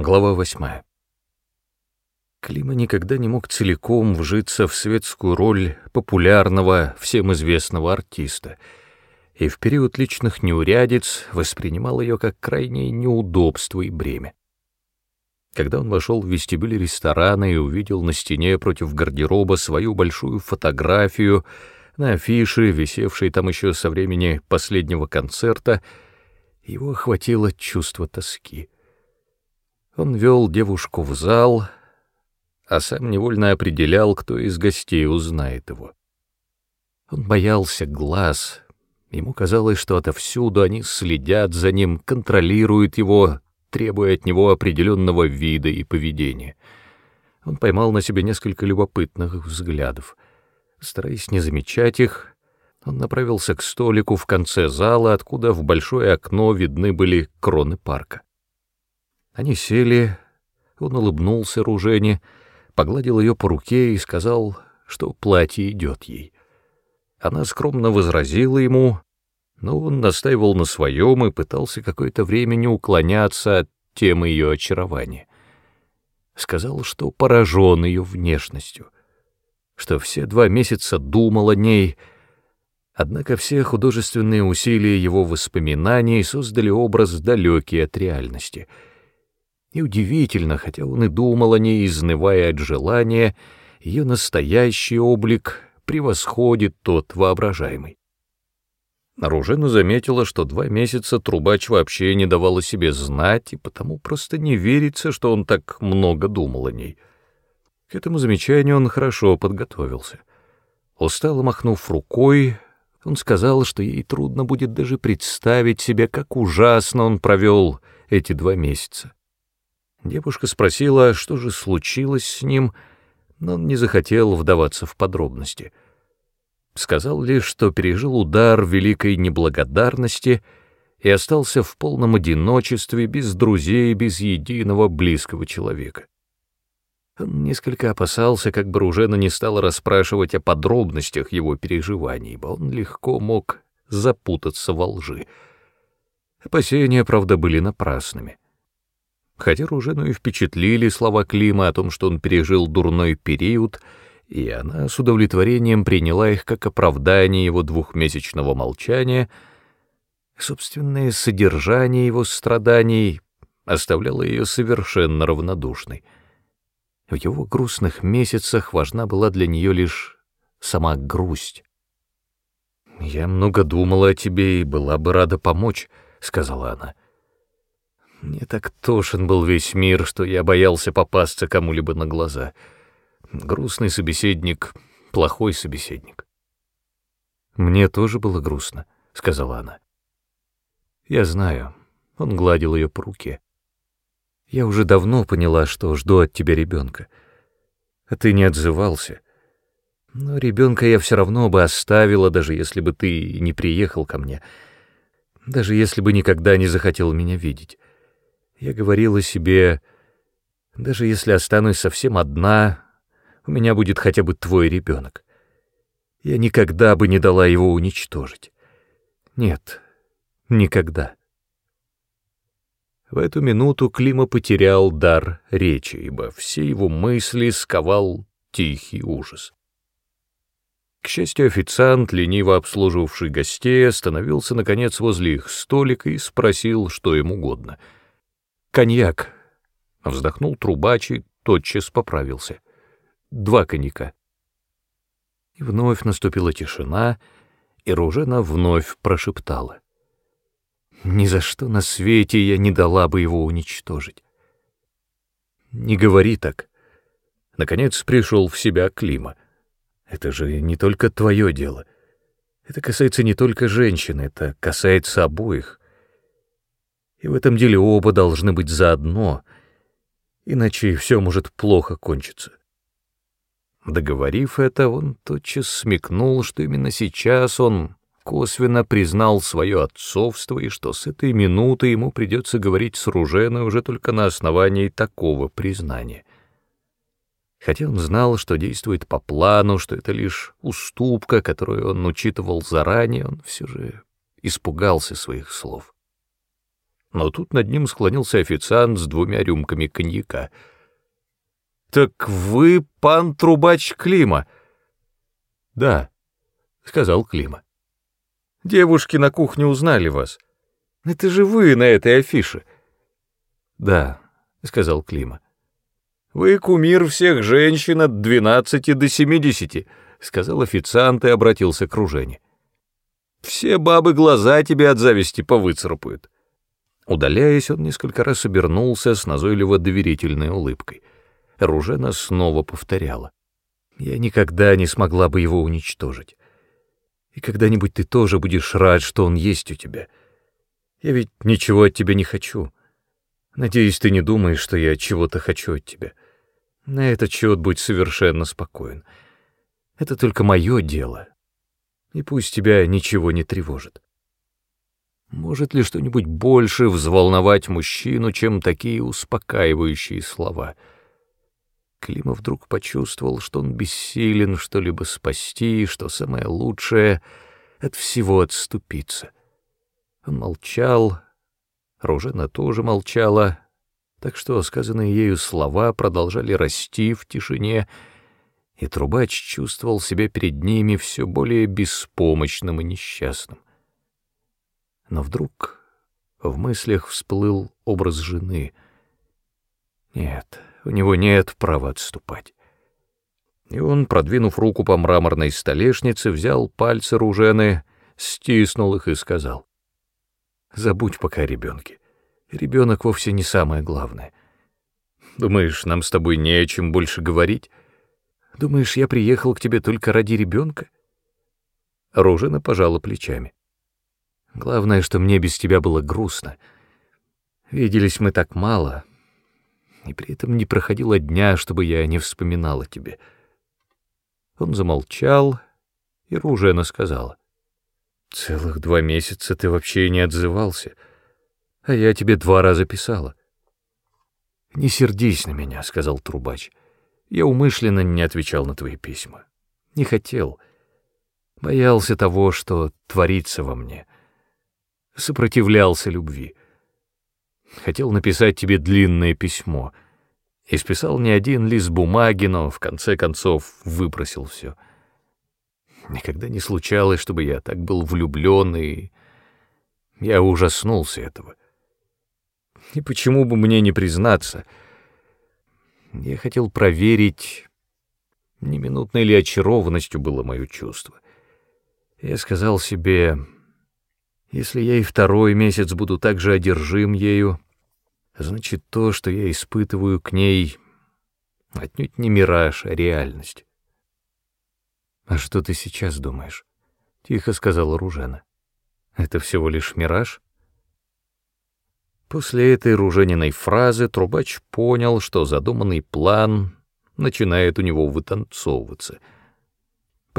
Глава восьмая. Клима никогда не мог целиком вжиться в светскую роль популярного, всем известного артиста, и в период личных неурядиц воспринимал ее как крайнее неудобство и бремя. Когда он вошел в вестибюль ресторана и увидел на стене против гардероба свою большую фотографию на афише, висевшей там еще со времени последнего концерта, его охватило чувство тоски. Он вел девушку в зал, а сам невольно определял, кто из гостей узнает его. Он боялся глаз, ему казалось, что отовсюду они следят за ним, контролируют его, требуя от него определенного вида и поведения. Он поймал на себе несколько любопытных взглядов. Стараясь не замечать их, он направился к столику в конце зала, откуда в большое окно видны были кроны парка. Они сели, он улыбнулся Ружене, погладил ее по руке и сказал, что платье идет ей. Она скромно возразила ему, но он настаивал на своем и пытался какое-то время не уклоняться от темы ее очарования. Сказал, что поражен ее внешностью, что все два месяца думал о ней, однако все художественные усилия его воспоминаний создали образ далекий от реальности — и удивительно, хотя он и думал о ней, изнывая от желания, ее настоящий облик превосходит тот воображаемый. Наружена заметила, что два месяца трубач вообще не давал о себе знать, и потому просто не верится, что он так много думал о ней. К этому замечанию он хорошо подготовился. Устало махнув рукой, он сказал, что ей трудно будет даже представить себе, как ужасно он провел эти два месяца. Девушка спросила, что же случилось с ним, но он не захотел вдаваться в подробности. Сказал лишь, что пережил удар великой неблагодарности и остался в полном одиночестве, без друзей, без единого близкого человека. Он несколько опасался, как бы Ружена не стала расспрашивать о подробностях его переживаний, ибо он легко мог запутаться во лжи. Опасения, правда, были напрасными. Хотя Ружену и впечатлили слова Клима о том, что он пережил дурной период, и она с удовлетворением приняла их как оправдание его двухмесячного молчания, собственное содержание его страданий оставляло ее совершенно равнодушной. В его грустных месяцах важна была для нее лишь сама грусть. «Я много думала о тебе и была бы рада помочь», — сказала она. Не так тошен был весь мир, что я боялся попасться кому-либо на глаза. Грустный собеседник, плохой собеседник. «Мне тоже было грустно», — сказала она. «Я знаю». Он гладил ее по руке. «Я уже давно поняла, что жду от тебя ребенка. А ты не отзывался. Но ребенка я все равно бы оставила, даже если бы ты не приехал ко мне, даже если бы никогда не захотел меня видеть. Я говорила себе, даже если останусь совсем одна, у меня будет хотя бы твой ребенок. Я никогда бы не дала его уничтожить. Нет, никогда. В эту минуту Клима потерял дар речи, ибо все его мысли сковал тихий ужас. К счастью, официант, лениво обслуживавший гостей, остановился, наконец, возле их столика и спросил, что им угодно — «Коньяк!» — вздохнул трубач и тотчас поправился. «Два коньяка». И вновь наступила тишина, и Ружена вновь прошептала. «Ни за что на свете я не дала бы его уничтожить». «Не говори так». Наконец пришел в себя Клима. «Это же не только твое дело. Это касается не только женщин, это касается обоих и в этом деле оба должны быть заодно, иначе все может плохо кончиться. Договорив это, он тотчас смекнул, что именно сейчас он косвенно признал свое отцовство и что с этой минуты ему придется говорить с Руженой уже только на основании такого признания. Хотя он знал, что действует по плану, что это лишь уступка, которую он учитывал заранее, он все же испугался своих слов. Но тут над ним склонился официант с двумя рюмками коньяка. «Так вы пан Трубач Клима?» «Да», — сказал Клима. «Девушки на кухне узнали вас. Это же вы на этой афише». «Да», — сказал Клима. «Вы кумир всех женщин от двенадцати до семидесяти», — сказал официант и обратился к Ружене. «Все бабы глаза тебе от зависти повыцарапают». Удаляясь, он несколько раз обернулся с назойливо-доверительной улыбкой. Ружена снова повторяла. «Я никогда не смогла бы его уничтожить. И когда-нибудь ты тоже будешь рад, что он есть у тебя. Я ведь ничего от тебя не хочу. Надеюсь, ты не думаешь, что я чего-то хочу от тебя. На этот счет будь совершенно спокоен. Это только мое дело. И пусть тебя ничего не тревожит. Может ли что-нибудь больше взволновать мужчину, чем такие успокаивающие слова? Клима вдруг почувствовал, что он бессилен что-либо спасти, что самое лучшее — от всего отступиться. Он молчал, Ружена тоже молчала, так что сказанные ею слова продолжали расти в тишине, и трубач чувствовал себя перед ними все более беспомощным и несчастным. Но вдруг в мыслях всплыл образ жены. Нет, у него нет права отступать. И он, продвинув руку по мраморной столешнице, взял пальцы Ружены, стиснул их и сказал. Забудь пока о ребенке. Ребенок вовсе не самое главное. Думаешь, нам с тобой не о чем больше говорить? Думаешь, я приехал к тебе только ради ребенка? Ружина пожала плечами. Главное, что мне без тебя было грустно. Виделись мы так мало, и при этом не проходило дня, чтобы я не вспоминал о тебе. Он замолчал, и Ружена сказала. Целых два месяца ты вообще не отзывался, а я тебе два раза писала. Не сердись на меня, сказал трубач. Я умышленно не отвечал на твои письма. Не хотел. Боялся того, что творится во мне. Сопротивлялся любви. Хотел написать тебе длинное письмо. Исписал не один лист бумаги, но в конце концов выбросил все. — Никогда не случалось, чтобы я так был влюблен, и я ужаснулся этого. И почему бы мне не признаться? Я хотел проверить, не минутной ли очарованностью было мое чувство. Я сказал себе, если я и второй месяц буду так же одержим ею, значит, то, что я испытываю к ней, отнюдь не мираж, а реальность. «А что ты сейчас думаешь?» — тихо сказала Ружена. «Это всего лишь мираж?» После этой Ружениной фразы трубач понял, что задуманный план начинает у него вытанцовываться.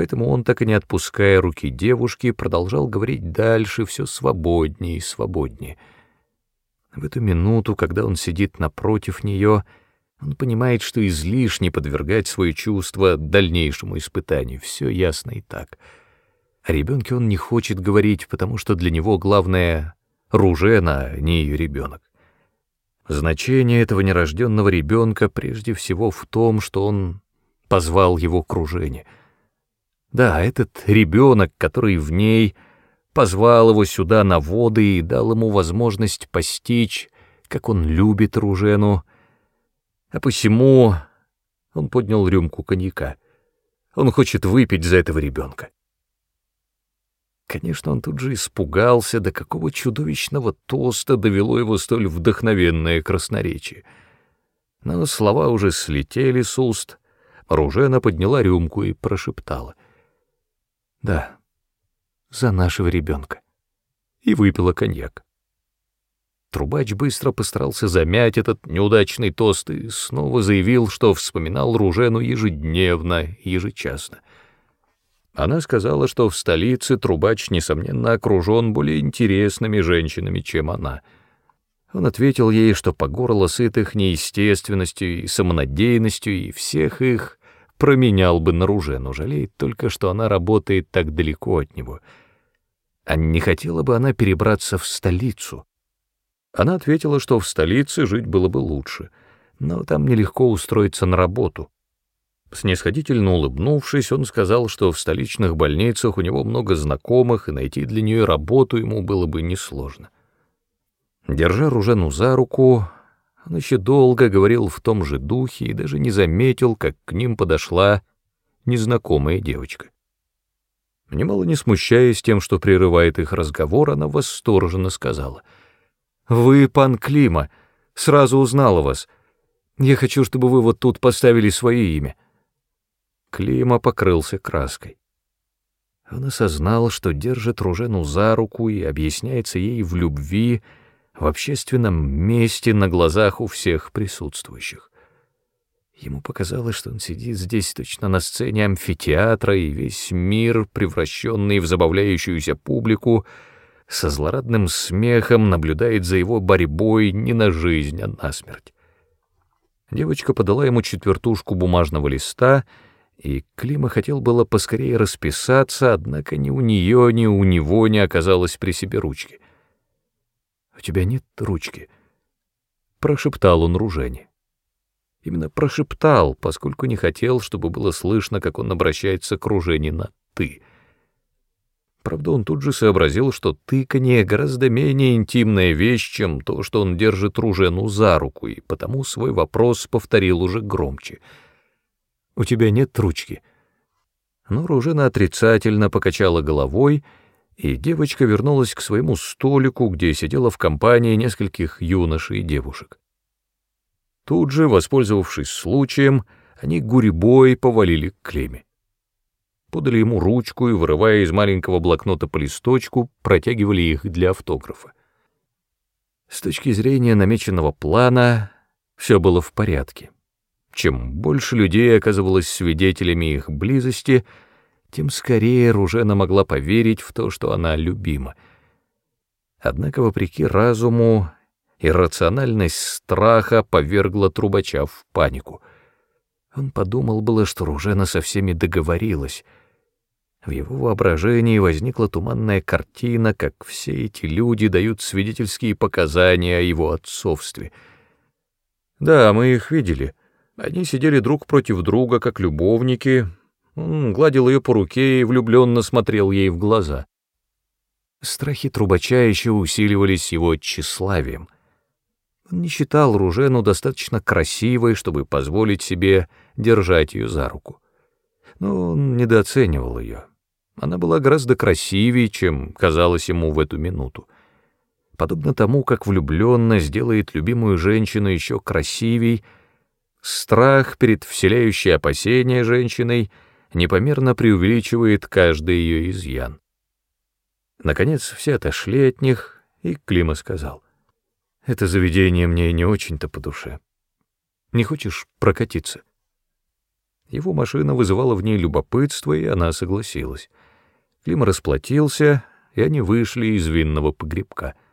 Поэтому он, так и не отпуская руки девушки, продолжал говорить дальше все свободнее и свободнее. В эту минуту, когда он сидит напротив нее, — он понимает, что излишне подвергать свои чувства дальнейшему испытанию. Все ясно и так. О ребенке он не хочет говорить, потому что для него главное — Ружена, а не ее ребенок. Значение этого нерожденного ребенка прежде всего в том, что он позвал его к Ружене. Да, этот ребенок, который в ней позвал его сюда на воды и дал ему возможность постичь, как он любит Ружену, а посему он поднял рюмку коньяка. Он хочет выпить за этого ребенка. Конечно, он тут же испугался, до какого чудовищного тоста довело его столь вдохновенное красноречие. Но слова уже слетели с уст. Ружена подняла рюмку и прошептала. «Да, за нашего ребенка». И выпила коньяк. Трубач быстро постарался замять этот неудачный тост и снова заявил, что вспоминал Ружену ежедневно, ежечасно. Она сказала, что в столице Трубач, несомненно, окружен более интересными женщинами, чем она. Он ответил ей, что по горло сыт их неестественностью и самонадеянностью, и всех их променял бы на Ружену, жалеет только, что она работает так далеко от него. А не хотела бы она перебраться в столицу — Она ответила, что в столице жить было бы лучше, но там нелегко устроиться на работу. Снисходительно улыбнувшись, он сказал, что в столичных больницах у него много знакомых, и найти для нее работу ему было бы несложно. Держа Ружену за руку, он еще долго говорил в том же духе и даже не заметил, как к ним подошла незнакомая девочка. Немало не смущаясь тем, что прерывает их разговор, она восторженно сказала. «Вы пан Клима, сразу узнала вас. Я хочу, чтобы вы вот тут поставили свое имя». Клима покрылся краской. Он осознал, что держит Ружену за руку и объясняется ей в любви в общественном месте на глазах у всех присутствующих. Ему показалось, что он сидит здесь точно на сцене амфитеатра, и весь мир, превращенный в забавляющуюся публику, со злорадным смехом наблюдает за его борьбой не на жизнь, а на смерть. Девочка подала ему четвертушку бумажного листа — и Клима хотел было поскорее расписаться, однако ни у нее, ни у него не оказалось при себе ручки. «У тебя нет ручки?» — прошептал он Ружене. Именно прошептал, поскольку не хотел, чтобы было слышно, как он обращается к Ружене на «ты». Правда, он тут же сообразил, что тыканье гораздо менее интимная вещь, чем то, что он держит Ружену за руку, и потому свой вопрос повторил уже громче — у тебя нет ручки». Но Ружена отрицательно покачала головой, и девочка вернулась к своему столику, где сидела в компании нескольких юношей и девушек. Тут же, воспользовавшись случаем, они гурьбой повалили к Клеме. Подали ему ручку и, вырывая из маленького блокнота по листочку, протягивали их для автографа. С точки зрения намеченного плана все было в порядке. Чем больше людей оказывалось свидетелями их близости, тем скорее Ружена могла поверить в то, что она любима. Однако, вопреки разуму, иррациональность страха повергла трубача в панику. Он подумал было, что Ружена со всеми договорилась. В его воображении возникла туманная картина, как все эти люди дают свидетельские показания о его отцовстве. «Да, мы их видели», они сидели друг против друга, как любовники. Он гладил ее по руке и влюбленно смотрел ей в глаза. Страхи трубача еще усиливались его тщеславием. Он не считал Ружену достаточно красивой, чтобы позволить себе держать ее за руку. Но он недооценивал ее. Она была гораздо красивее, чем казалось ему в эту минуту. Подобно тому, как влюбленность делает любимую женщину еще красивей — Страх перед вселяющей опасения женщиной непомерно преувеличивает каждый ее изъян. Наконец все отошли от них, и Клима сказал, «Это заведение мне не очень-то по душе. Не хочешь прокатиться?» Его машина вызывала в ней любопытство, и она согласилась. Клима расплатился, и они вышли из винного погребка —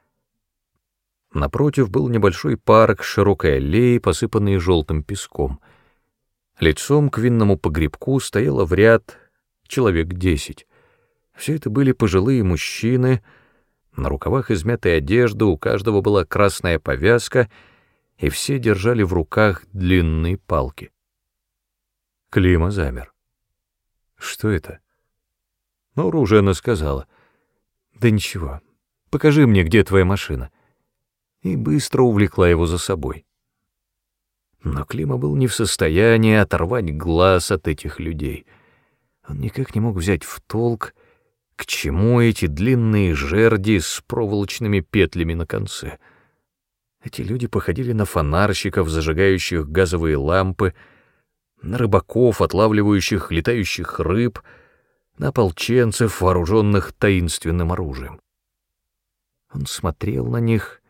Напротив был небольшой парк с широкой аллеей, посыпанной желтым песком. Лицом к винному погребку стояло в ряд человек десять. Все это были пожилые мужчины, на рукавах измятой одежды у каждого была красная повязка, и все держали в руках длинные палки. Клима замер. Что это? Ну, Ружена сказала. Да ничего, покажи мне, где твоя машина и быстро увлекла его за собой. Но Клима был не в состоянии оторвать глаз от этих людей. Он никак не мог взять в толк, к чему эти длинные жерди с проволочными петлями на конце. Эти люди походили на фонарщиков, зажигающих газовые лампы, на рыбаков, отлавливающих летающих рыб, на ополченцев, вооруженных таинственным оружием. Он смотрел на них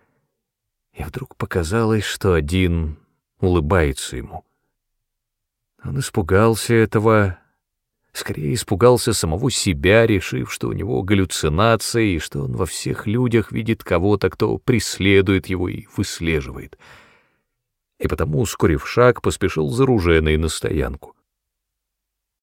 и вдруг показалось, что один улыбается ему. Он испугался этого, скорее испугался самого себя, решив, что у него галлюцинации, и что он во всех людях видит кого-то, кто преследует его и выслеживает. И потому, ускорив шаг, поспешил за Руженой на стоянку.